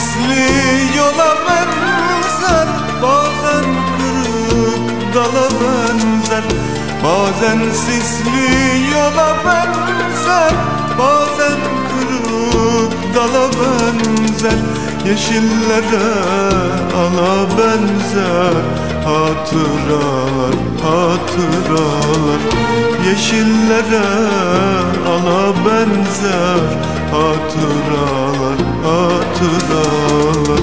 sisli yola benzer Bazen kırık dala benzer. Bazen sisli yola benzer Bazen kırık dala benzer. Yeşillere ala benzer Hatıralar, hatıralar. Yeşillere ala benzer Hatıralar, hatıralar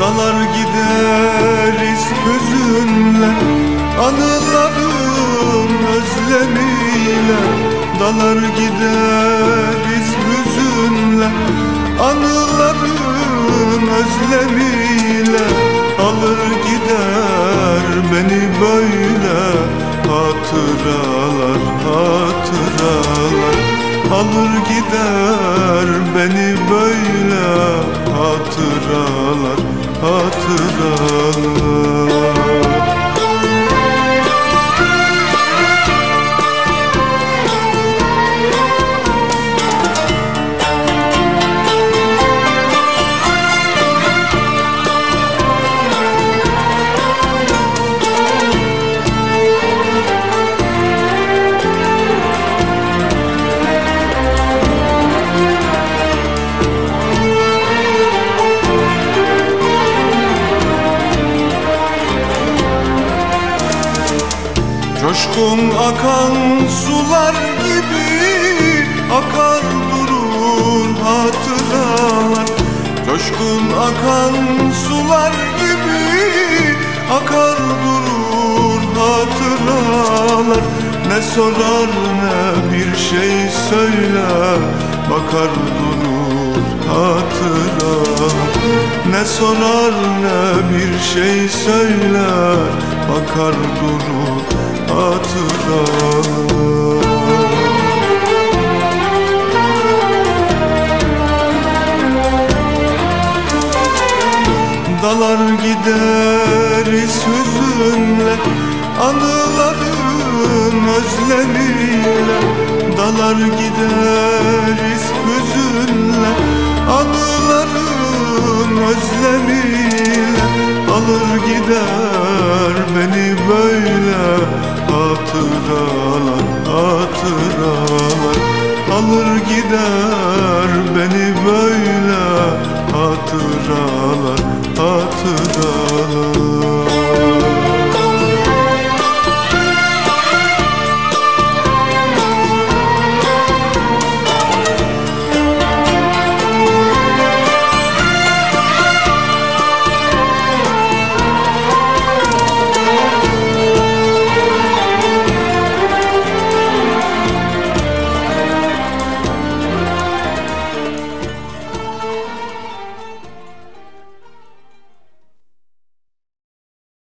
Dalar gideriz hüzünle Anıların özlemiyle. Dalar gideriz hüzünle Anıların özlemiyle. Alır gider beni böyle Hatıralar, hatıralar. Alır gider beni böyle Hatıralar, hatıralar Coşkun akan sular gibi akar durur hatıralar. Coşkun akan sular gibi akar durur hatıralar. Ne sorar ne bir şey söyler bakar durur hatıralar. Ne sorar ne bir şey söyler bakar durur hatıralar Dalar gideriz hüzünle Anıların özlemiyle. Dalar gideriz gider beni böyle Hatıralar, hatıralar. Alır gider